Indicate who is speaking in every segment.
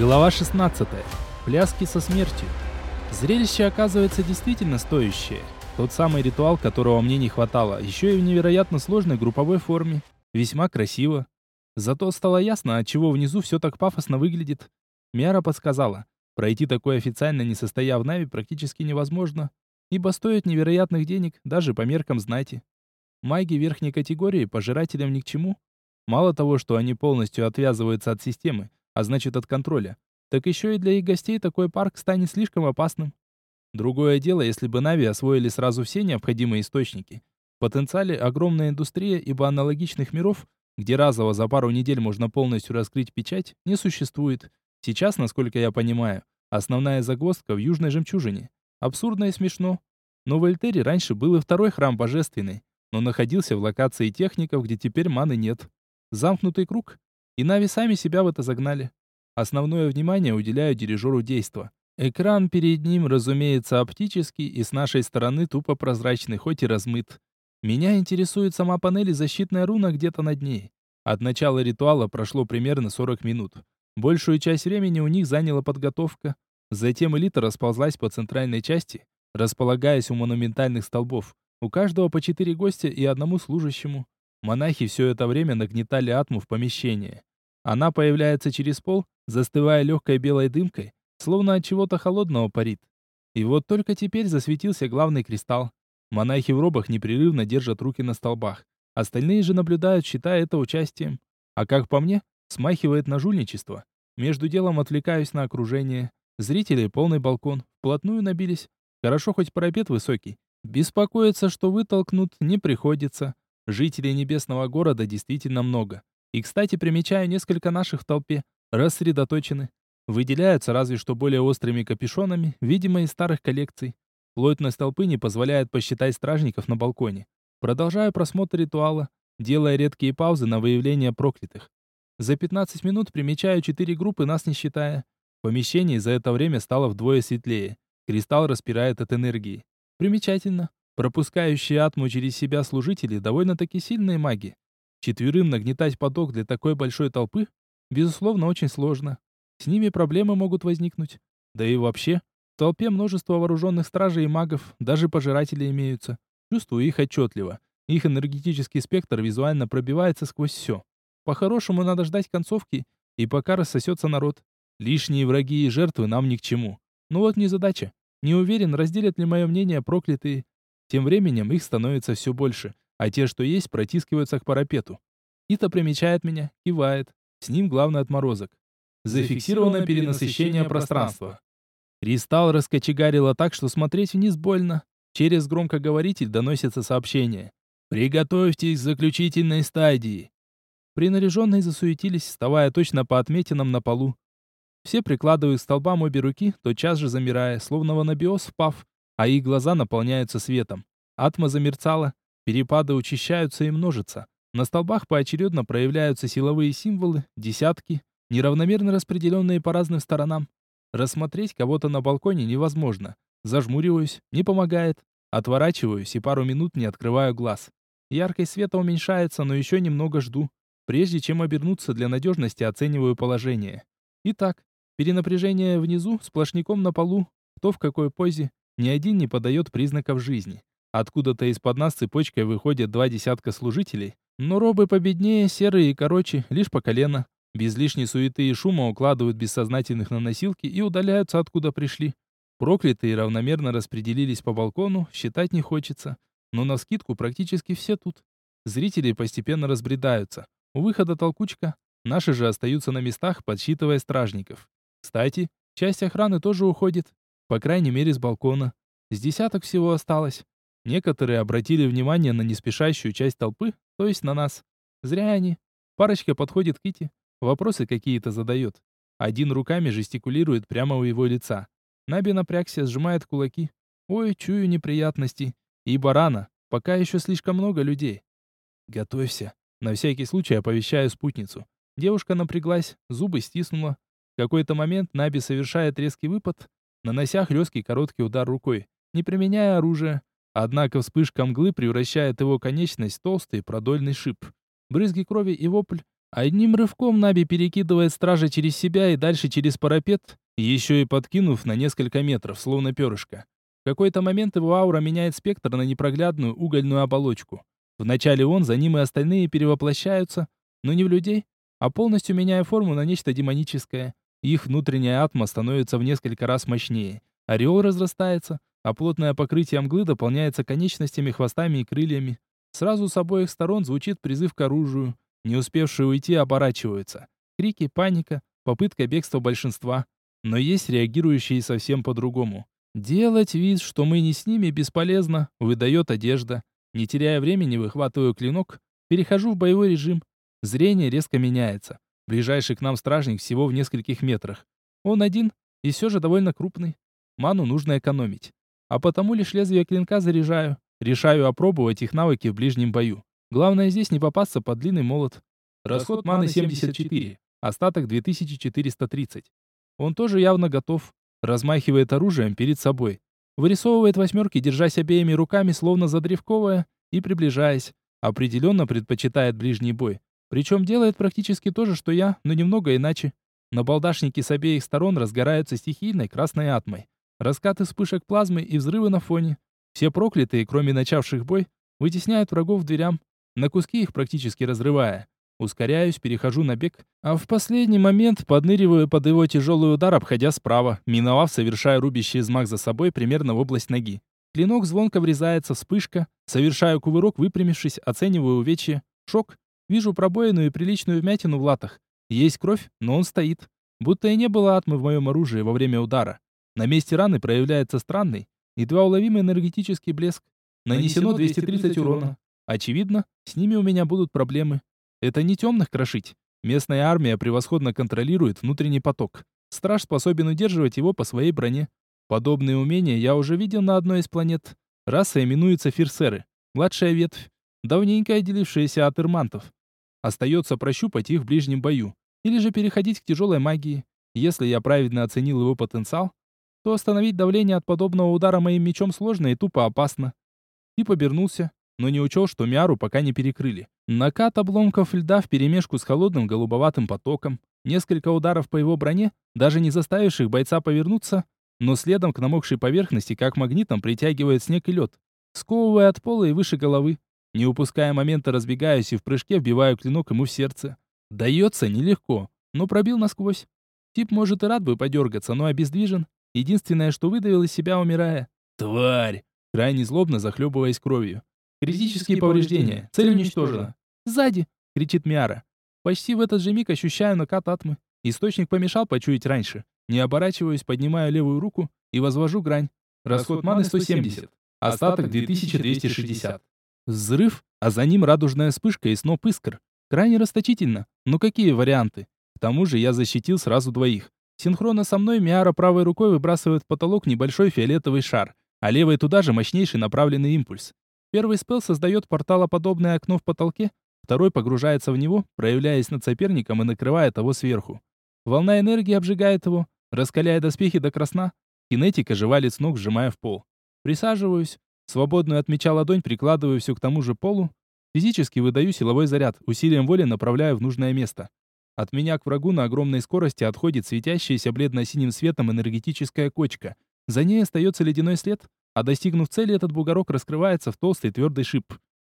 Speaker 1: Глава 16. Пляски со смертью. Зрелище оказывается действительно стоящее. Тот самый ритуал, которого мне не хватало, еще и в невероятно сложной групповой форме. Весьма красиво. Зато стало ясно, от чего внизу все так пафосно выглядит. Мяра подсказала, пройти такое официально не состояв в Нави практически невозможно, ибо стоит невероятных денег даже по меркам знати. Маги верхней категории пожирателям ни к чему. Мало того, что они полностью отвязываются от системы, а значит от контроля, так еще и для их гостей такой парк станет слишком опасным. Другое дело, если бы Нави освоили сразу все необходимые источники. В потенциале огромная индустрия, ибо аналогичных миров, где разово за пару недель можно полностью раскрыть печать, не существует. Сейчас, насколько я понимаю, основная загвоздка в Южной Жемчужине. Абсурдно и смешно. Но в Эльтере раньше был и второй храм божественный, но находился в локации техников, где теперь маны нет. Замкнутый круг, и Нави сами себя в это загнали. Основное внимание уделяю дирижеру действа. Экран перед ним, разумеется, оптический и с нашей стороны тупо прозрачный, хоть и размыт. Меня интересует сама панель и защитная руна где-то над ней. От начала ритуала прошло примерно 40 минут. Большую часть времени у них заняла подготовка. Затем элита расползлась по центральной части, располагаясь у монументальных столбов. У каждого по четыре гостя и одному служащему. Монахи все это время нагнетали атму в помещение. Она появляется через пол, застывая легкой белой дымкой, словно от чего-то холодного парит. И вот только теперь засветился главный кристалл. Монахи в робах непрерывно держат руки на столбах. Остальные же наблюдают, считая это участием. А как по мне, смахивает на жульничество. Между делом отвлекаюсь на окружение. Зрители полный балкон, вплотную набились. Хорошо хоть парапет высокий. Беспокоиться, что вытолкнут, не приходится. Жителей небесного города действительно много. И, кстати, примечаю несколько наших в толпе, рассредоточены. Выделяются разве что более острыми капюшонами, видимо, из старых коллекций. Плотность толпы не позволяет посчитать стражников на балконе. Продолжаю просмотр ритуала, делая редкие паузы на выявление проклятых. За 15 минут примечаю четыре группы, нас не считая. Помещение за это время стало вдвое светлее. Кристалл распирает от энергии. Примечательно. Пропускающие атму через себя служители довольно-таки сильные маги. Четверым нагнетать поток для такой большой толпы, безусловно, очень сложно. С ними проблемы могут возникнуть. Да и вообще, в толпе множество вооруженных стражей и магов, даже пожиратели имеются. Чувствую их отчетливо. Их энергетический спектр визуально пробивается сквозь все. По-хорошему надо ждать концовки, и пока рассосется народ. Лишние враги и жертвы нам ни к чему. Ну вот не задача. Не уверен, разделят ли мое мнение проклятые. Тем временем их становится все больше, а те, что есть, протискиваются к парапету. Ита примечает меня, кивает. С ним главный отморозок. Зафиксировано перенасыщение пространства. Кристалл раскочегарило так, что смотреть вниз больно. Через громкоговоритель доносится сообщение. «Приготовьтесь к заключительной стадии». Принаряженные засуетились, вставая точно по отметинам на полу. Все прикладывают к столбам обе руки, тотчас же замирая, словно в анабиоз впав, а их глаза наполняются светом. Атма замерцала, Перепады учащаются и множатся. На столбах поочередно проявляются силовые символы, десятки, неравномерно распределенные по разным сторонам. Рассмотреть кого-то на балконе невозможно. Зажмуриваюсь, не помогает. Отворачиваюсь и пару минут не открываю глаз. Яркость света уменьшается, но еще немного жду. Прежде чем обернуться, для надежности оцениваю положение. Итак, перенапряжение внизу, сплошняком на полу, кто в какой позе, ни один не подает признаков жизни. Откуда-то из-под нас цепочкой выходят два десятка служителей, но робы победнее, серые и короче, лишь по колено. Без лишней суеты и шума укладывают бессознательных на носилки и удаляются, откуда пришли. Проклятые равномерно распределились по балкону, считать не хочется. Но на скидку практически все тут. Зрители постепенно разбредаются. У выхода толкучка. Наши же остаются на местах, подсчитывая стражников. Кстати, часть охраны тоже уходит. По крайней мере, с балкона. С десяток всего осталось. Некоторые обратили внимание на неспешащую часть толпы, то есть на нас. Зря они. Парочка подходит к Кити, вопросы какие-то задает. Один руками жестикулирует прямо у его лица. Наби напрягся, сжимает кулаки. Ой, чую неприятности. И барана. Пока еще слишком много людей. Готовься. На всякий случай оповещаю спутницу. Девушка напряглась, зубы стиснула. В какой-то момент Наби совершает резкий выпад, нанося хлесткий короткий удар рукой, не применяя оружия. Однако вспышка мглы превращает его конечность в толстый продольный шип. Брызги крови и вопль, Одним рывком Наби перекидывает стража через себя и дальше через парапет, еще и подкинув на несколько метров, словно перышко. В какой-то момент его аура меняет спектр на непроглядную угольную оболочку. Вначале он, за ним и остальные перевоплощаются, но не в людей, а полностью меняя форму на нечто демоническое. Их внутренняя атма становится в несколько раз мощнее. Ореол разрастается, а плотное покрытие мглы дополняется конечностями, хвостами и крыльями. Сразу с обоих сторон звучит призыв к оружию. Не успевшие уйти оборачиваются. Крики, паника, попытка бегства большинства. Но есть реагирующие совсем по-другому. Делать вид, что мы не с ними, бесполезно, выдает одежда. Не теряя времени, выхватываю клинок, перехожу в боевой режим. Зрение резко меняется. Ближайший к нам стражник всего в нескольких метрах. Он один и все же довольно крупный. Ману нужно экономить. А потому лишь лезвие клинка заряжаю. Решаю опробовать их навыки в ближнем бою. Главное здесь не попасться под длинный молот. Расход маны 74, остаток 2430. Он тоже явно готов. Размахивает оружием перед собой. Вырисовывает восьмерки, держась обеими руками, словно задревковая, и приближаясь. Определенно предпочитает ближний бой. Причем делает практически то же, что я, но немного иначе. Набалдашники с обеих сторон разгораются стихийной красной атмой. Раскаты вспышек плазмы и взрывы на фоне. Все проклятые, кроме начавших бой, вытесняют врагов в дверям, на куски их практически разрывая. Ускоряюсь, перехожу на бег, а в последний момент подныриваю под его тяжелый удар, обходя справа, миновав, совершая рубящий взмах за собой примерно в область ноги. Клинок звонко врезается, вспышка. Совершаю кувырок, выпрямившись, оцениваю увечье. Шок. Вижу пробоину и приличную вмятину в латах. Есть кровь, но он стоит. Будто и не было атмы в моем оружии во время удара. На месте раны проявляется странный, едва уловимый энергетический блеск. Нанесено 230 урона. Очевидно, с ними у меня будут проблемы. Это не темных крошить. Местная армия превосходно контролирует внутренний поток. Страж способен удерживать его по своей броне. Подобные умения я уже видел на одной из планет. Раса именуется фирсеры. Младшая ветвь, давненько отделившаяся от ирмантов. Остается прощупать их в ближнем бою. Или же переходить к тяжелой магии. Если я правильно оценил его потенциал, то остановить давление от подобного удара моим мечом сложно и тупо опасно. Тип обернулся, но не учел, что Миару пока не перекрыли. Накат обломков льда вперемешку с холодным голубоватым потоком, несколько ударов по его броне, даже не заставивших бойца повернуться, но следом к намокшей поверхности, как магнитом, притягивает снег и лед, сковывая от пола и выше головы. Не упуская момента, разбегаюсь и в прыжке вбиваю клинок ему в сердце. Дается нелегко, но пробил насквозь. Тип может и рад бы подергаться, но обездвижен. Единственное, что выдавил из себя, умирая. «Тварь!» Крайне злобно захлебываясь кровью. Критические повреждения. Цель уничтожена. Сзади, кричит Миара. Почти в этот же миг ощущаю накат атмы. Источник помешал почуять раньше. Не оборачиваюсь, поднимаю левую руку и возвожу грань. Расход маны 170. Остаток 2260. Взрыв, а за ним радужная вспышка и сноп искр. Крайне расточительно. Но какие варианты? К тому же я защитил сразу двоих. Синхронно со мной Миара правой рукой выбрасывает в потолок небольшой фиолетовый шар, а левой туда же мощнейший направленный импульс. Первый спел создает порталоподобное окно в потолке, второй погружается в него, проявляясь над соперником и накрывая того сверху. Волна энергии обжигает его, раскаляя доспехи до красна. Кинетика живалит с ног, сжимая в пол. Присаживаюсь, свободную от меча ладонь прикладываю все к тому же полу, физически выдаю силовой заряд, усилием воли направляю в нужное место. От меня к врагу на огромной скорости отходит светящаяся бледно-синим светом энергетическая кочка. За ней остается ледяной след, а достигнув цели, этот бугорок раскрывается в толстый твердый шип.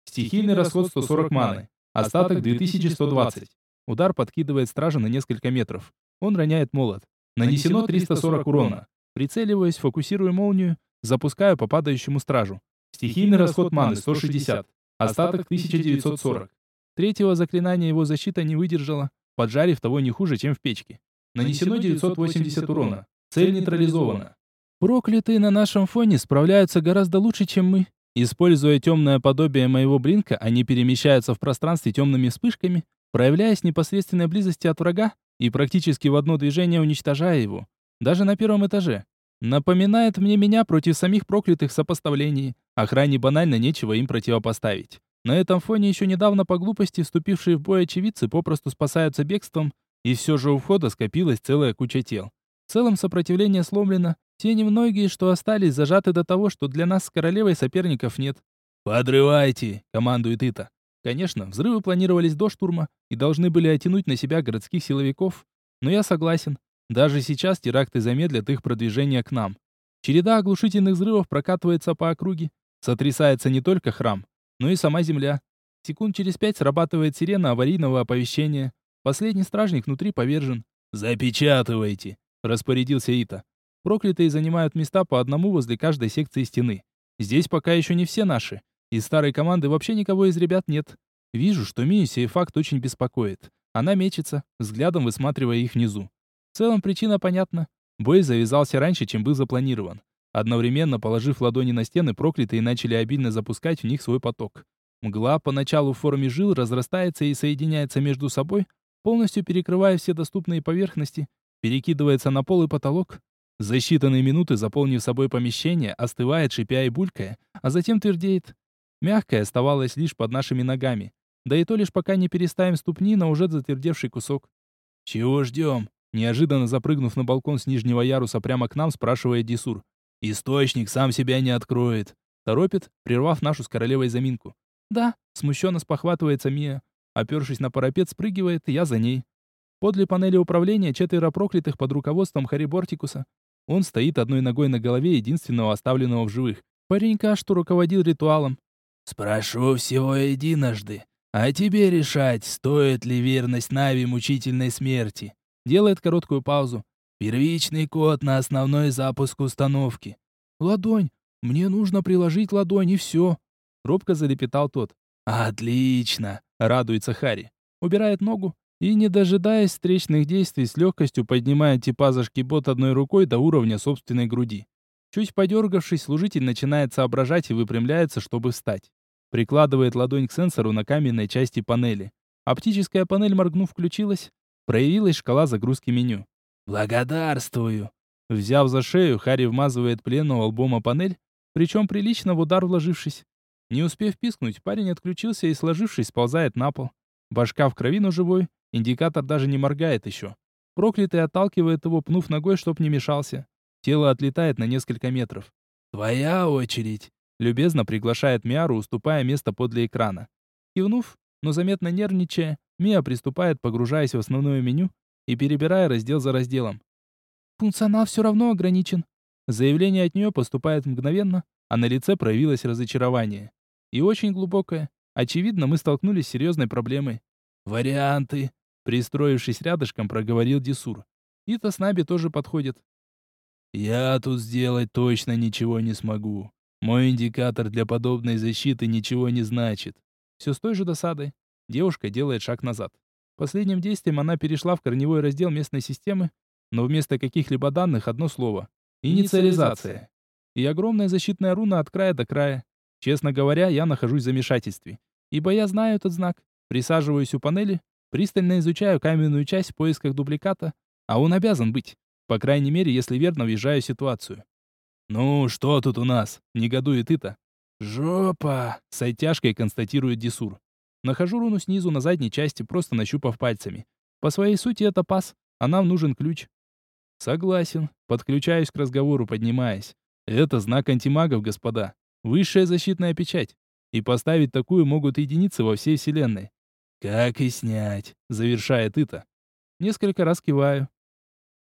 Speaker 1: Стихийный расход 140 маны. Остаток 2120. Удар подкидывает стража на несколько метров. Он роняет молот. Нанесено 340 урона. Прицеливаюсь, фокусирую молнию, запускаю по падающему стражу. Стихийный расход маны 160. Остаток 1940. Третьего заклинания его защита не выдержала, поджарив того не хуже, чем в печке. Нанесено 980 урона. Цель нейтрализована. Проклятые на нашем фоне справляются гораздо лучше, чем мы. Используя темное подобие моего блинка, они перемещаются в пространстве темными вспышками, проявляясь в непосредственной близости от врага и практически в одно движение уничтожая его. Даже на первом этаже. Напоминает мне меня против самих проклятых сопоставлений. Охране банально нечего им противопоставить. На этом фоне еще недавно по глупости вступившие в бой очевидцы попросту спасаются бегством, и все же у входа скопилась целая куча тел. В целом сопротивление сломлено, те немногие, что остались, зажаты до того, что для нас с королевой соперников нет. «Подрывайте!» — командует Ита. Конечно, взрывы планировались до штурма и должны были оттянуть на себя городских силовиков, но я согласен. Даже сейчас теракты замедлят их продвижение к нам. Череда оглушительных взрывов прокатывается по округе. Сотрясается не только храм, но и сама земля. Секунд через пять срабатывает сирена аварийного оповещения. Последний стражник внутри повержен. «Запечатывайте!» – распорядился Ита. Проклятые занимают места по одному возле каждой секции стены. Здесь пока еще не все наши. Из старой команды вообще никого из ребят нет. Вижу, что Мию сей факт очень беспокоит. Она мечется, взглядом высматривая их внизу. В целом причина понятна. Бой завязался раньше, чем был запланирован. Одновременно, положив ладони на стены, проклятые начали обильно запускать в них свой поток. Мгла поначалу в форме жил разрастается и соединяется между собой, полностью перекрывая все доступные поверхности, перекидывается на пол и потолок. За считанные минуты, заполнив собой помещение, остывает, шипя и булькая, а затем твердеет. Мягкое оставалось лишь под нашими ногами. Да и то лишь пока не переставим ступни на уже затвердевший кусок. «Чего ждем?» Неожиданно запрыгнув на балкон с нижнего яруса прямо к нам, спрашивает Дисур. «Источник сам себя не откроет», — торопит, прервав нашу с королевой заминку. «Да», — смущенно спохватывается Мия. Опершись на парапет, спрыгивает, я за ней. Подле панели управления четверо проклятых под руководством Хари Бортикуса. Он стоит одной ногой на голове единственного оставленного в живых. Паренька, что руководил ритуалом. «Спрошу всего единожды, а тебе решать, стоит ли верность Нави мучительной смерти». Делает короткую паузу. Первичный код на основной запуск установки. Ладонь. Мне нужно приложить ладонь и все. Робко залепетал тот. Отлично, радуется Хари. Убирает ногу и, не дожидаясь встречных действий, с легкостью поднимает типаза бот одной рукой до уровня собственной груди. Чуть подергавшись, служитель начинает соображать и выпрямляется, чтобы встать. Прикладывает ладонь к сенсору на каменной части панели. Оптическая панель, моргнув, включилась. Проявилась шкала загрузки меню. «Благодарствую!» Взяв за шею, Харри вмазывает пленного лбом о панель, причем прилично в удар вложившись. Не успев пискнуть, парень отключился и, сложившись, сползает на пол. Башка в крови, но живой, индикатор даже не моргает еще. Проклятый отталкивает его, пнув ногой, чтоб не мешался. Тело отлетает на несколько метров. «Твоя очередь!» Любезно приглашает Миару, уступая место подле экрана. Кивнув, но заметно нервничая, Мия приступает, погружаясь в основное меню и перебирая раздел за разделом. «Функционал все равно ограничен». Заявление от нее поступает мгновенно, а на лице проявилось разочарование. И очень глубокое. Очевидно, мы столкнулись с серьезной проблемой. «Варианты», — пристроившись рядышком, проговорил Дисур. «И-то с Наби тоже подходит». «Я тут сделать точно ничего не смогу. Мой индикатор для подобной защиты ничего не значит». Все с той же досадой. Девушка делает шаг назад. Последним действием она перешла в корневой раздел местной системы, но вместо каких-либо данных одно слово. Инициализация. И огромная защитная руна от края до края. Честно говоря, я нахожусь в замешательстве. Ибо я знаю этот знак. Присаживаюсь у панели, пристально изучаю каменную часть в поисках дубликата, а он обязан быть. По крайней мере, если верно въезжаю в ситуацию. «Ну, что тут у нас?» — негодует Ита. «Жопа!» — с оттяжкой констатирует Дисур. Нахожу руну снизу на задней части, просто нащупав пальцами. По своей сути это пас, а нам нужен ключ. Согласен. Подключаюсь к разговору, поднимаясь. Это знак антимагов, господа. Высшая защитная печать. И поставить такую могут единицы во всей вселенной. Как и снять, завершает это. Несколько раз киваю.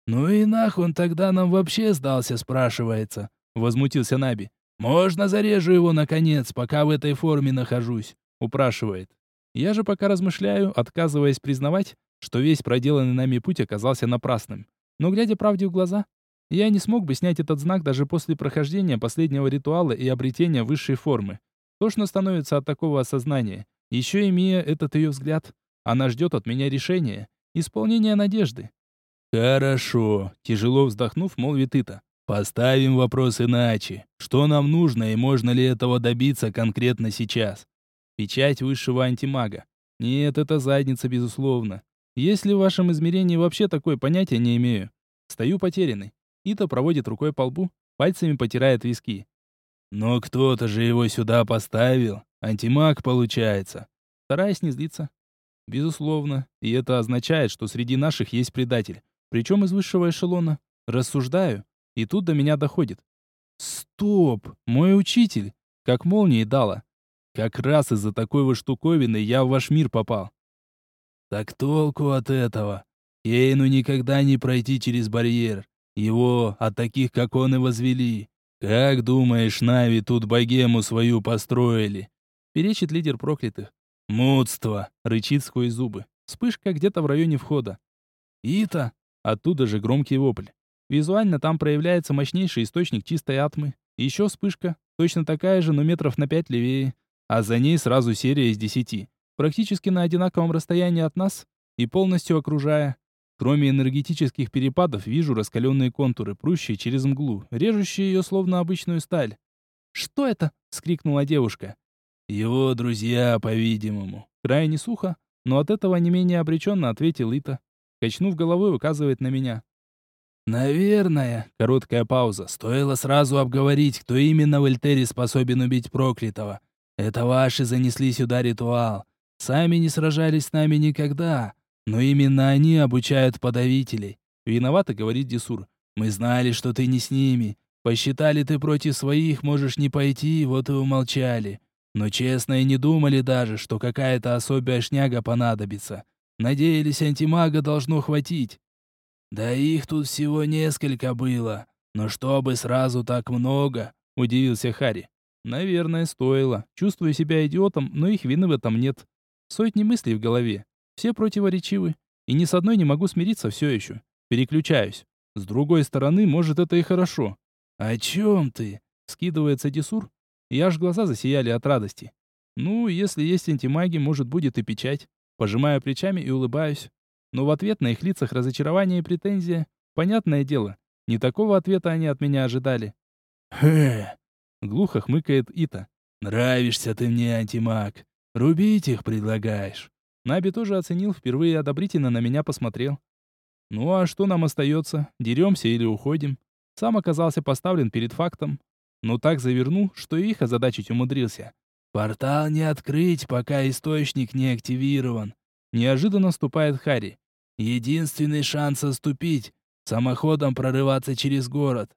Speaker 1: Ну и нах он тогда нам вообще сдался, спрашивается, возмутился Наби. Можно зарежу его наконец, пока в этой форме нахожусь, упрашивает. Я же пока размышляю, отказываясь признавать, что весь проделанный нами путь оказался напрасным. Но глядя правде в глаза, я не смог бы снять этот знак даже после прохождения последнего ритуала и обретения высшей формы. Тошно становится от такого осознания. Еще имея этот ее взгляд, она ждет от меня решения, исполнения надежды. «Хорошо», — тяжело вздохнув, молвит Ита. «Поставим вопрос иначе. Что нам нужно и можно ли этого добиться конкретно сейчас? Печать высшего антимага. Нет, это задница, безусловно. Если в вашем измерении вообще такое понятие не имею. Стою потерянный. Ита проводит рукой по лбу, пальцами потирает виски. Но кто-то же его сюда поставил. Антимаг получается. Стараясь не злиться. Безусловно. И это означает, что среди наших есть предатель. Причем из высшего эшелона. Рассуждаю. И тут до меня доходит. Стоп! Мой учитель! Как молнией дала. Как раз из-за такой вот штуковины я в ваш мир попал.
Speaker 2: Так толку от этого. Кейну никогда не пройти через барьер. Его от таких, как он, и возвели. Как думаешь, Нави тут богему свою построили?
Speaker 1: Перечит лидер проклятых.
Speaker 2: Мудство,
Speaker 1: рычит сквозь зубы. Вспышка где-то в районе входа. Ита! Оттуда же громкий вопль. Визуально там проявляется мощнейший источник чистой атмы. Еще вспышка, точно такая же, но метров на пять левее. А за ней сразу серия из десяти. Практически на одинаковом расстоянии от нас и полностью окружая. Кроме энергетических перепадов, вижу раскаленные контуры, прущие через мглу, режущие ее словно обычную сталь. «Что это?» — скрикнула девушка.
Speaker 2: «Его друзья, по-видимому».
Speaker 1: Крайне сухо, но от этого не менее обреченно ответил Ита. Качнув головой, указывает на меня.
Speaker 2: «Наверное», — короткая пауза, — «стоило сразу обговорить, кто именно в Эльтере способен убить проклятого. Это ваши занесли сюда ритуал. Сами не сражались с нами никогда, но именно они обучают подавителей».
Speaker 1: Виновато, говорит Десур.
Speaker 2: «Мы знали, что ты не с ними. Посчитали, ты против своих можешь не пойти, вот и умолчали. Но честно и не думали даже, что какая-то особая шняга понадобится. Надеялись, антимага должно хватить. Да их тут всего несколько было. Но чтобы сразу так много, удивился Хари.
Speaker 1: Наверное, стоило. Чувствую себя идиотом, но их вины в этом нет. Сотни мыслей в голове. Все противоречивы. И ни с одной не могу смириться все еще. Переключаюсь. С другой стороны, может, это и хорошо.
Speaker 2: «О чем ты?» — скидывается Десур.
Speaker 1: И аж глаза засияли от радости. Ну, если есть антимаги, может, будет и печать. Пожимаю плечами и улыбаюсь. Но в ответ на их лицах разочарование и претензия. Понятное дело, не такого ответа они от меня ожидали.
Speaker 2: «Хе!»
Speaker 1: — глухо хмыкает Ита.
Speaker 2: «Нравишься ты мне, антимаг. Рубить их предлагаешь».
Speaker 1: Наби тоже оценил, впервые одобрительно на меня посмотрел. Ну а что нам остается? Деремся или уходим? Сам оказался поставлен перед фактом. Но так завернул, что и их озадачить умудрился.
Speaker 2: «Портал не открыть, пока источник не активирован», —
Speaker 1: неожиданно ступает Хари.
Speaker 2: «Единственный шанс отступить — самоходом прорываться через город.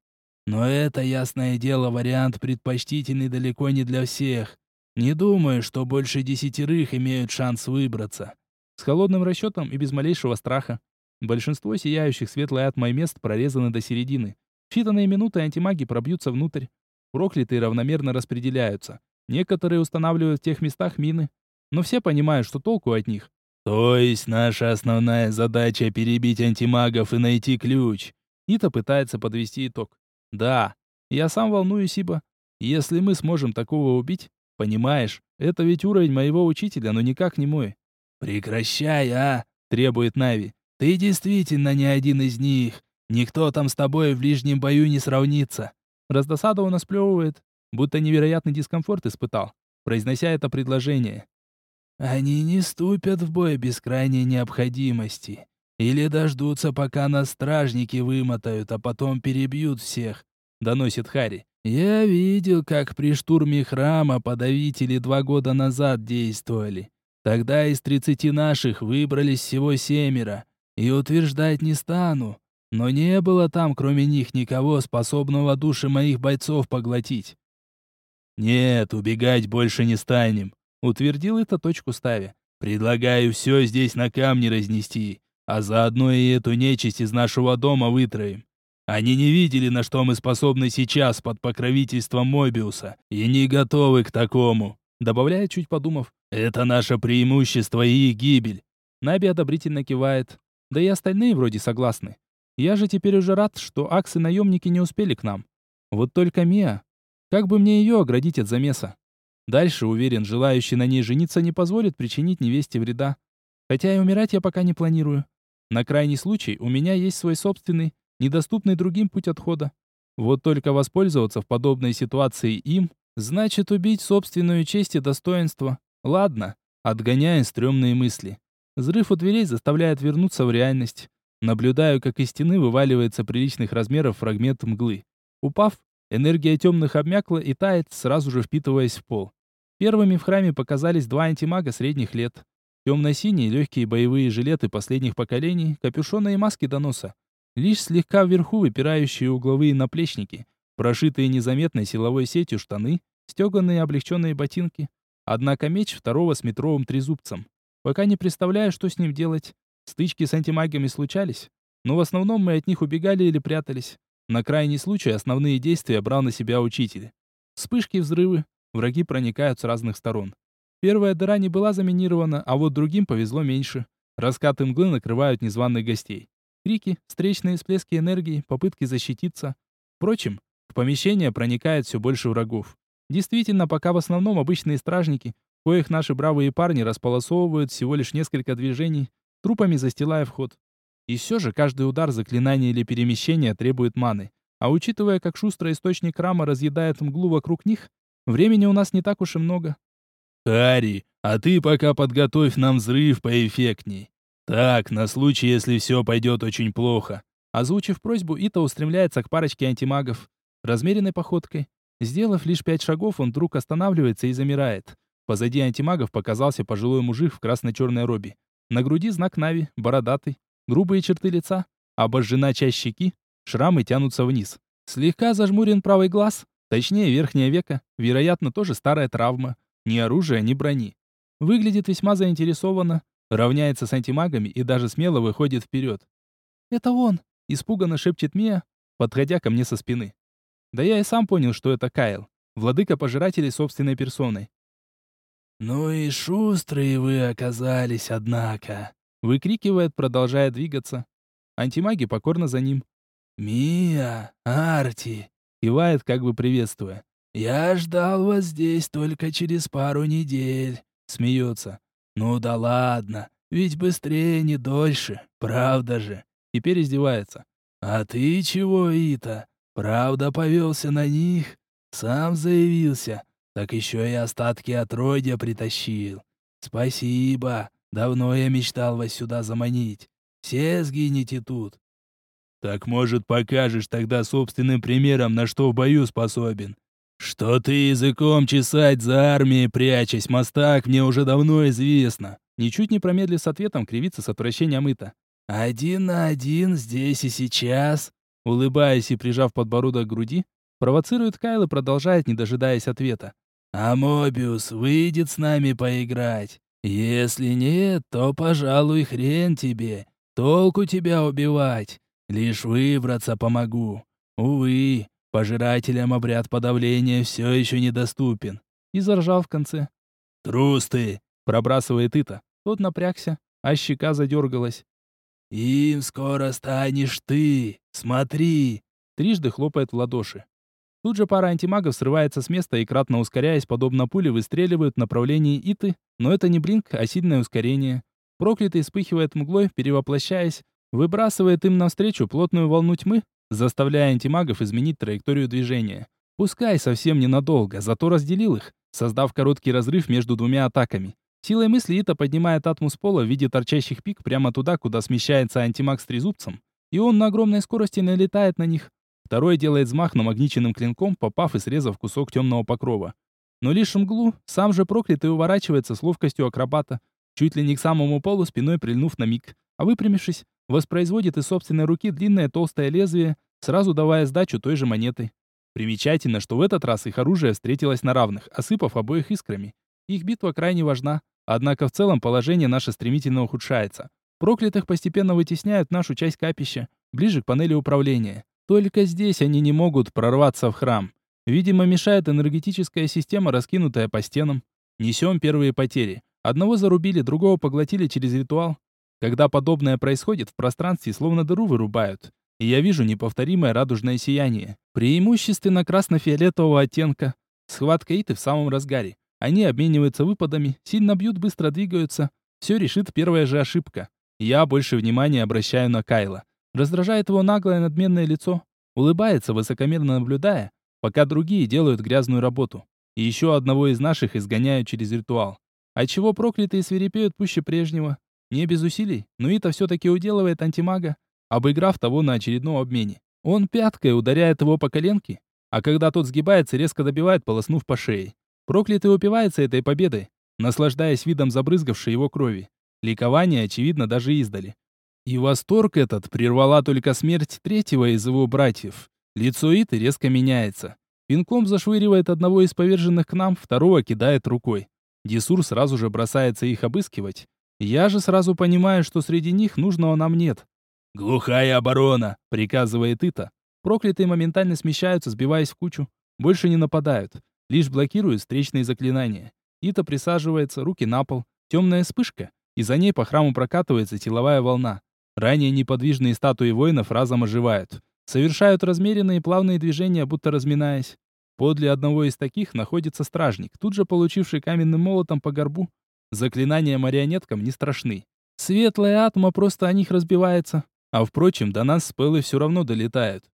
Speaker 2: Но это, ясное дело, вариант предпочтительный далеко не для всех. Не думаю, что больше десятерых имеют шанс выбраться».
Speaker 1: С холодным расчетом и без малейшего страха. Большинство сияющих светлой атмой мест прорезаны до середины. В считанные минуты антимаги пробьются внутрь. Проклятые равномерно распределяются. Некоторые устанавливают в тех местах мины, но все понимают, что толку от них.
Speaker 2: То есть наша основная задача перебить антимагов и найти ключ.
Speaker 1: Ита пытается подвести итог. Да, я сам волнуюсь, ибо если мы сможем такого убить, понимаешь, это ведь уровень моего учителя, но никак не мой.
Speaker 2: Прекращай, а, требует Нави. Ты действительно не один из них. Никто там с тобой в ближнем бою не сравнится.
Speaker 1: Раздосадованно сплевывает, будто невероятный дискомфорт испытал, произнося это предложение.
Speaker 2: «Они не ступят в бой без крайней необходимости. Или дождутся, пока нас стражники вымотают, а потом перебьют всех», — доносит Хари. «Я видел, как при штурме храма подавители два года назад действовали. Тогда из тридцати наших выбрались всего семеро. И утверждать не стану, но не было там, кроме них, никого, способного души моих бойцов поглотить. «Нет, убегать больше не станем», — утвердил это точку ставя. «Предлагаю все здесь на камни разнести, а заодно и эту нечисть из нашего дома вытроим. Они не видели, на что мы способны сейчас под покровительством Мобиуса, и не готовы к такому», — добавляет, чуть подумав. «Это наше преимущество и их гибель».
Speaker 1: Наби одобрительно кивает. Да и остальные вроде согласны. Я же теперь уже рад, что аксы-наемники не успели к нам. Вот только Мия. Как бы мне ее оградить от замеса? Дальше, уверен, желающий на ней жениться не позволит причинить невесте вреда. Хотя и умирать я пока не планирую. На крайний случай у меня есть свой собственный, недоступный другим путь отхода. Вот только воспользоваться в подобной ситуации им, значит убить собственную честь и достоинство. Ладно, отгоняя стрёмные мысли. Взрыв у дверей заставляет вернуться в реальность. Наблюдаю, как из стены вываливается приличных размеров фрагмент мглы. Упав, энергия темных обмякла и тает, сразу же впитываясь в пол. Первыми в храме показались два антимага средних лет. Темно-синие легкие боевые жилеты последних поколений, капюшоны и маски до носа. Лишь слегка вверху выпирающие угловые наплечники, прошитые незаметной силовой сетью штаны, стеганые облегченные ботинки. однако меч второго с метровым трезубцем. Пока не представляю, что с ним делать. Стычки с антимагами случались, но в основном мы от них убегали или прятались. На крайний случай основные действия брал на себя учитель. Вспышки, взрывы, враги проникают с разных сторон. Первая дыра не была заминирована, а вот другим повезло меньше. Раскаты мглы накрывают незваных гостей. Крики, встречные всплески энергии, попытки защититься. Впрочем, в помещение проникает все больше врагов. Действительно, пока в основном обычные стражники, коих наши бравые парни располосовывают всего лишь несколько движений, трупами застилая вход. И все же каждый удар заклинания или перемещения требует маны. А учитывая, как шустро источник рама разъедает мглу вокруг них, времени у нас не так уж и много.
Speaker 2: «Хари, а ты пока подготовь нам взрыв поэффектней. Так, на случай, если все пойдет очень плохо».
Speaker 1: Озвучив просьбу, Ита устремляется к парочке антимагов. Размеренной походкой. Сделав лишь пять шагов, он вдруг останавливается и замирает. Позади антимагов показался пожилой мужик в красно-черной робе. На груди знак Нави, бородатый, грубые черты лица, обожжена часть щеки, шрамы тянутся вниз. Слегка зажмурен правый глаз, точнее верхнее веко, вероятно, тоже старая травма. Ни оружия, ни брони. Выглядит весьма заинтересованно, равняется с антимагами и даже смело выходит вперед. «Это он!» — испуганно шепчет Мия, подходя ко мне со спины. Да я и сам понял, что это Кайл, владыка пожирателей собственной персоной.
Speaker 2: «Ну и шустрые вы оказались, однако!»
Speaker 1: Выкрикивает, продолжая двигаться. Антимаги покорно за ним.
Speaker 2: «Мия, Арти!»
Speaker 1: Кивает, как бы приветствуя.
Speaker 2: «Я ждал вас здесь только через пару недель», — смеется. «Ну да ладно, ведь быстрее, не дольше, правда же?»
Speaker 1: Теперь издевается.
Speaker 2: «А ты чего, Ита? Правда повелся на них? Сам заявился, так еще и остатки отродья притащил. Спасибо, давно я мечтал вас сюда заманить. Все сгинете тут». «Так, может, покажешь тогда собственным примером, на что в бою способен?» «Что ты языком чесать за армией прячась, мостак, мне уже давно известно».
Speaker 1: Ничуть не промедлив с ответом, кривится с отвращением Ита.
Speaker 2: «Один на один здесь и сейчас?»
Speaker 1: Улыбаясь и прижав подбородок к груди, провоцирует Кайл и продолжает, не дожидаясь ответа.
Speaker 2: «А Мобиус выйдет с нами поиграть. Если нет, то, пожалуй, хрен тебе. Толку тебя убивать. Лишь выбраться помогу. Увы, Пожирателям обряд подавления все еще недоступен.
Speaker 1: И заржал в конце.
Speaker 2: «Трус ты!»
Speaker 1: — пробрасывает Ита. Тот напрягся, а щека задергалась.
Speaker 2: «Им скоро станешь ты! Смотри!»
Speaker 1: Трижды хлопает в ладоши. Тут же пара антимагов срывается с места и, кратно ускоряясь, подобно пуле, выстреливают в направлении Иты, но это не блинк, а сильное ускорение. Проклятый вспыхивает мглой, перевоплощаясь, выбрасывает им навстречу плотную волну тьмы, заставляя антимагов изменить траекторию движения. Пускай совсем ненадолго, зато разделил их, создав короткий разрыв между двумя атаками. Силой мысли Ита поднимает атму с пола в виде торчащих пик прямо туда, куда смещается антимаг с трезубцем, и он на огромной скорости налетает на них. Второй делает взмах намагниченным клинком, попав и срезав кусок темного покрова. Но лишь мглу, сам же проклятый уворачивается с ловкостью акробата, чуть ли не к самому полу спиной прильнув на миг, а выпрямившись, воспроизводит из собственной руки длинное толстое лезвие, сразу давая сдачу той же монетой. Примечательно, что в этот раз их оружие встретилось на равных, осыпав обоих искрами. Их битва крайне важна, однако в целом положение наше стремительно ухудшается. Проклятых постепенно вытесняют нашу часть капища, ближе к панели управления. Только здесь они не могут прорваться в храм. Видимо, мешает энергетическая система, раскинутая по стенам. Несем первые потери. Одного зарубили, другого поглотили через ритуал. Когда подобное происходит, в пространстве словно дыру вырубают. И я вижу неповторимое радужное сияние. Преимущественно красно-фиолетового оттенка. Схватка Иты в самом разгаре. Они обмениваются выпадами, сильно бьют, быстро двигаются. Все решит первая же ошибка. Я больше внимания обращаю на Кайла. Раздражает его наглое надменное лицо. Улыбается, высокомерно наблюдая, пока другие делают грязную работу. И еще одного из наших изгоняют через ритуал. Отчего проклятые свирепеют пуще прежнего. Не без усилий, но Ита все-таки уделывает антимага, обыграв того на очередном обмене. Он пяткой ударяет его по коленке, а когда тот сгибается, резко добивает, полоснув по шее. Проклятый упивается этой победой, наслаждаясь видом забрызгавшей его крови. Ликование, очевидно, даже издали. И восторг этот прервала только смерть третьего из его братьев. Лицо Иты резко меняется. Пинком зашвыривает одного из поверженных к нам, второго кидает рукой. Десур сразу же бросается их обыскивать. Я же сразу понимаю, что среди них нужного нам нет. «Глухая оборона!» — приказывает Ита. Проклятые моментально смещаются, сбиваясь в кучу. Больше не нападают. Лишь блокируют встречные заклинания. Ита присаживается, руки на пол. Темная вспышка, и за ней по храму прокатывается силовая волна. Ранее неподвижные статуи воинов разом оживают. Совершают размеренные плавные движения, будто разминаясь. Подле одного из таких находится стражник, тут же получивший каменным молотом по горбу. Заклинания марионеткам не страшны. Светлая атма просто о них разбивается. А впрочем, до нас спелы все равно долетают.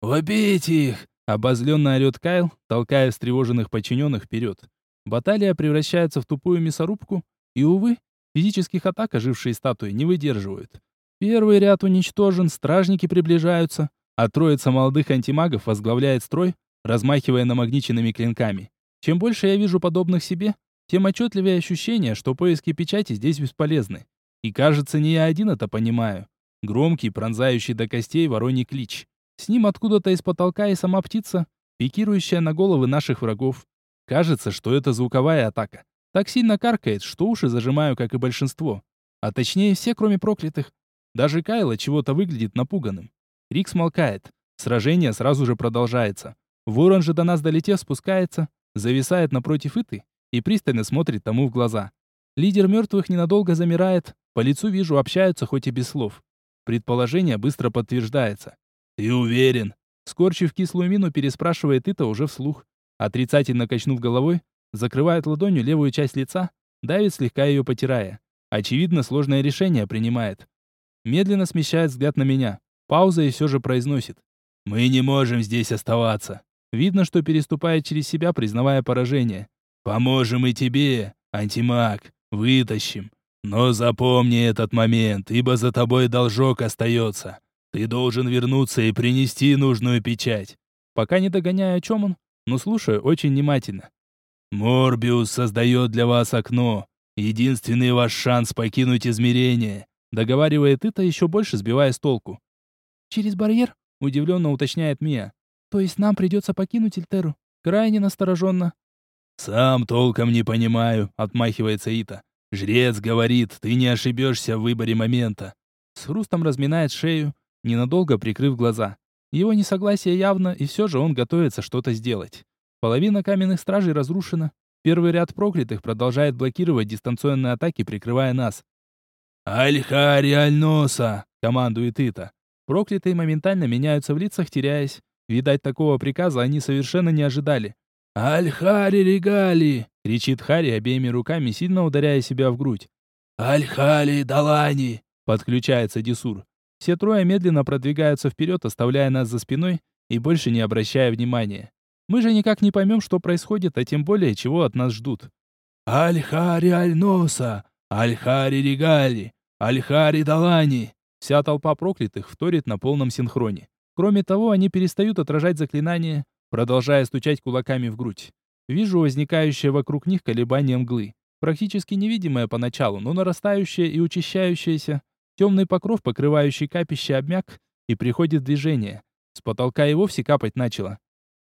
Speaker 1: «Убейте их!» — обозленно орет Кайл, толкая встревоженных подчиненных вперед. Баталия превращается в тупую мясорубку, и, увы, физических атак ожившие статуи не выдерживают. Первый ряд уничтожен, стражники приближаются, а троица молодых антимагов возглавляет строй, размахивая намагниченными клинками. Чем больше я вижу подобных себе, тем отчетливее ощущение, что поиски печати здесь бесполезны. И кажется, не я один это понимаю. Громкий, пронзающий до костей вороний клич. С ним откуда-то из потолка и сама птица, пикирующая на головы наших врагов. Кажется, что это звуковая атака. Так сильно каркает, что уши зажимаю, как и большинство. А точнее все, кроме проклятых. Даже Кайла чего-то выглядит напуганным. Рик смолкает. Сражение сразу же продолжается. Ворон же до нас долетев спускается, зависает напротив Иты и пристально смотрит тому в глаза. Лидер мертвых ненадолго замирает, по лицу вижу, общаются хоть и без слов. Предположение быстро подтверждается. «Ты уверен?» Скорчив кислую мину, переспрашивает Ита уже вслух. Отрицательно качнув головой, закрывает ладонью левую часть лица, давит слегка ее потирая. Очевидно, сложное решение принимает. Медленно смещает взгляд на меня. Пауза и все же произносит. «Мы не можем здесь оставаться». Видно, что переступает через себя, признавая поражение. «Поможем и тебе, антимаг. Вытащим. Но запомни этот момент, ибо за тобой должок остается. Ты должен вернуться и принести нужную печать». Пока не догоняю, о чем он, но слушаю очень внимательно. «Морбиус создает для вас окно. Единственный ваш шанс покинуть измерение», договаривает это еще больше сбивая с толку. «Через барьер?» — удивленно уточняет Мия. То есть нам придется покинуть Ильтеру? Крайне настороженно. «Сам толком не понимаю», — отмахивается Ита. «Жрец говорит, ты не ошибешься в выборе момента». С хрустом разминает шею, ненадолго прикрыв глаза. Его несогласие явно, и все же он готовится что-то сделать. Половина каменных стражей разрушена. Первый ряд проклятых продолжает блокировать дистанционные атаки, прикрывая нас. «Альхари Альноса!» — командует Ита. Проклятые моментально меняются в лицах, теряясь. Видать, такого приказа они совершенно не ожидали. «Аль-Хари Регали!» — кричит Хари обеими руками, сильно ударяя себя в грудь. «Аль-Хали Далани!» — подключается Дисур. Все трое медленно продвигаются вперед, оставляя нас за спиной и больше не обращая внимания. Мы же никак не поймем, что происходит, а тем более, чего от нас ждут. «Аль-Хари Аль-Носа! Аль-Хари Регали! Аль-Хари Далани!» Вся толпа проклятых вторит на полном синхроне. Кроме того, они перестают отражать заклинания, продолжая стучать кулаками в грудь. Вижу возникающее вокруг них колебание мглы, практически невидимое поначалу, но нарастающее и учащающееся. Темный покров, покрывающий капище, обмяк, и приходит движение. С потолка и вовсе капать начало.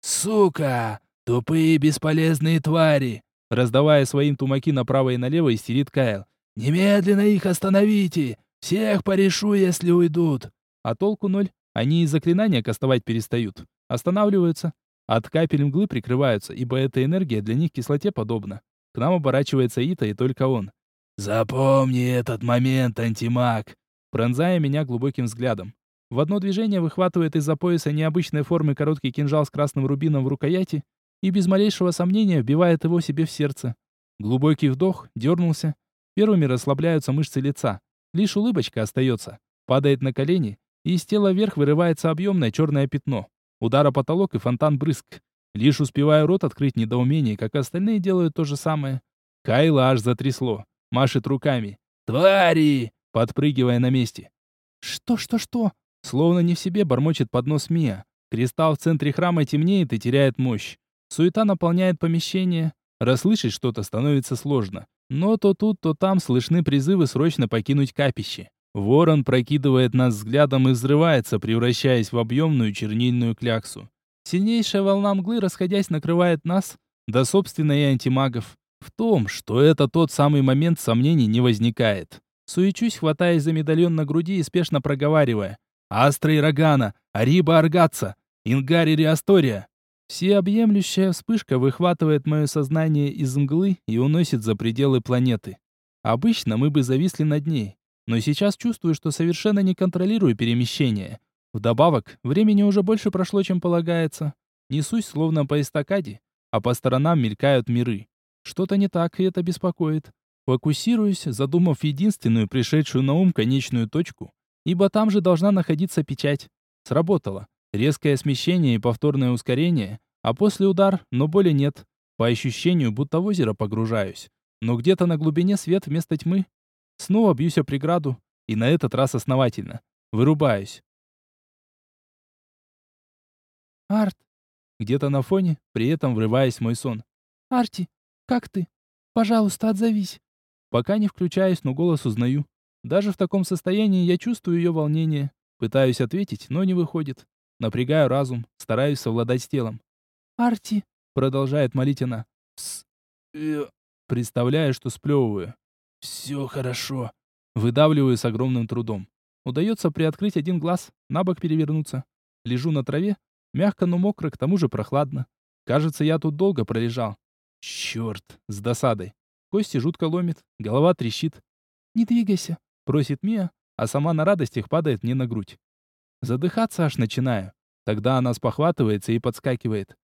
Speaker 1: «Сука! Тупые бесполезные твари!» Раздавая своим тумаки направо и налево, истерит Кайл. «Немедленно их остановите! Всех порешу, если уйдут!» А толку ноль. Они и заклинания кастовать перестают, останавливаются. От капель мглы прикрываются, ибо эта энергия для них кислоте подобна. К нам оборачивается Ита и только он. «Запомни этот момент, антимаг!» Пронзая меня глубоким взглядом. В одно движение выхватывает из-за пояса необычной формы короткий кинжал с красным рубином в рукояти и без малейшего сомнения вбивает его себе в сердце. Глубокий вдох, дернулся. Первыми расслабляются мышцы лица. Лишь улыбочка остается. Падает на колени и из тела вверх вырывается объемное черное пятно. Удар о потолок и фонтан брызг. Лишь успеваю рот открыть недоумение, как остальные делают то же самое. Кайла аж затрясло. Машет руками. «Твари!» Подпрыгивая на месте. «Что, что, что?» Словно не в себе бормочет под нос Мия. Кристалл в центре храма темнеет и теряет мощь. Суета наполняет помещение. Расслышать что-то становится сложно. Но то тут, то там слышны призывы срочно покинуть капище. Ворон прокидывает нас взглядом и взрывается, превращаясь в объемную чернильную кляксу. Сильнейшая волна мглы, расходясь, накрывает нас, да собственно и антимагов. В том, что это тот самый момент, сомнений не возникает. Суечусь, хватаясь за медальон на груди и спешно проговаривая. «Астра Ирагана! Ариба Аргаца! Ингари Риастория!» Всеобъемлющая вспышка выхватывает мое сознание из мглы и уносит за пределы планеты. Обычно мы бы зависли над ней, но сейчас чувствую, что совершенно не контролирую перемещение. Вдобавок, времени уже больше прошло, чем полагается. Несусь словно по эстакаде, а по сторонам мелькают миры. Что-то не так, и это беспокоит. Фокусируюсь, задумав единственную пришедшую на ум конечную точку, ибо там же должна находиться печать. Сработало. Резкое смещение и повторное ускорение, а после удар, но боли нет. По ощущению, будто в озеро погружаюсь. Но где-то на глубине свет вместо тьмы. Снова бьюсь о преграду, и на этот раз основательно. Вырубаюсь.
Speaker 3: «Арт!»
Speaker 1: Где-то на фоне, при этом врываясь в мой сон.
Speaker 3: «Арти, как ты? Пожалуйста, отзовись!»
Speaker 1: Пока не включаюсь, но голос узнаю. Даже в таком состоянии я чувствую ее волнение. Пытаюсь ответить, но не выходит. Напрягаю разум, стараюсь совладать с телом.
Speaker 3: «Арти!»
Speaker 1: — продолжает молить она. «Пс! Э, представляю, что сплевываю. «Все хорошо». Выдавливаю с огромным трудом. Удается приоткрыть один глаз, на бок перевернуться. Лежу на траве, мягко, но мокро, к тому же прохладно. Кажется, я тут долго пролежал. Черт, с досадой. Кости жутко ломит, голова трещит.
Speaker 3: «Не двигайся», —
Speaker 1: просит Мия, а сама на радостях падает мне на грудь. Задыхаться аж начинаю. Тогда она спохватывается и подскакивает.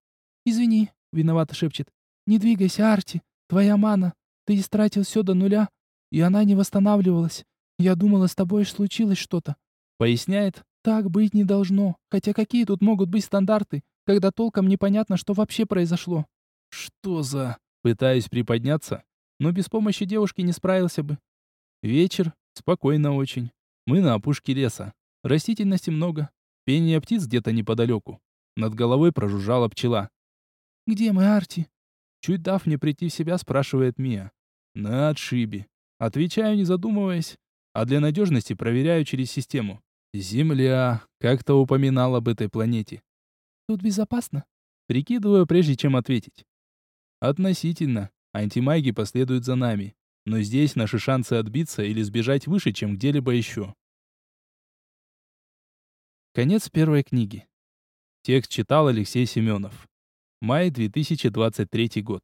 Speaker 3: «Извини», — виновато шепчет. «Не двигайся, Арти. Твоя мана. Ты истратил все до нуля, и она не восстанавливалась. Я думала, с тобой случилось что-то».
Speaker 1: Поясняет.
Speaker 3: «Так быть не должно. Хотя какие тут могут быть стандарты, когда толком непонятно, что вообще произошло?»
Speaker 1: «Что за...» Пытаюсь приподняться, но без помощи девушки не справился бы. Вечер, спокойно очень. Мы на опушке леса. Растительности много. Пение птиц где-то неподалеку. Над головой прожужжала пчела.
Speaker 3: «Где мы, Арти?»
Speaker 1: Чуть дав мне прийти в себя, спрашивает Мия. «На отшибе». Отвечаю, не задумываясь, а для надежности проверяю через систему. Земля. Как-то упоминал об этой планете.
Speaker 3: Тут безопасно?
Speaker 1: Прикидываю, прежде чем ответить. Относительно. Антимаги последуют за нами. Но здесь наши шансы отбиться или сбежать выше, чем где-либо еще. Конец первой книги. Текст читал Алексей Семенов. Май 2023 год.